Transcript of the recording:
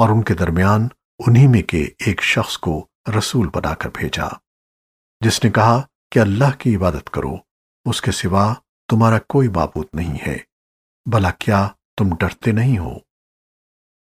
اور ان کے درمیان انہی میں کے ایک شخص کو رسول بنا کر بھیجا، جس نے کہا کہ اللہ کی عبادت کرو، اس کے سوا تمہارا کوئی معبود نہیں ہے، بھلا کیا تم ڈرتے نہیں ہو؟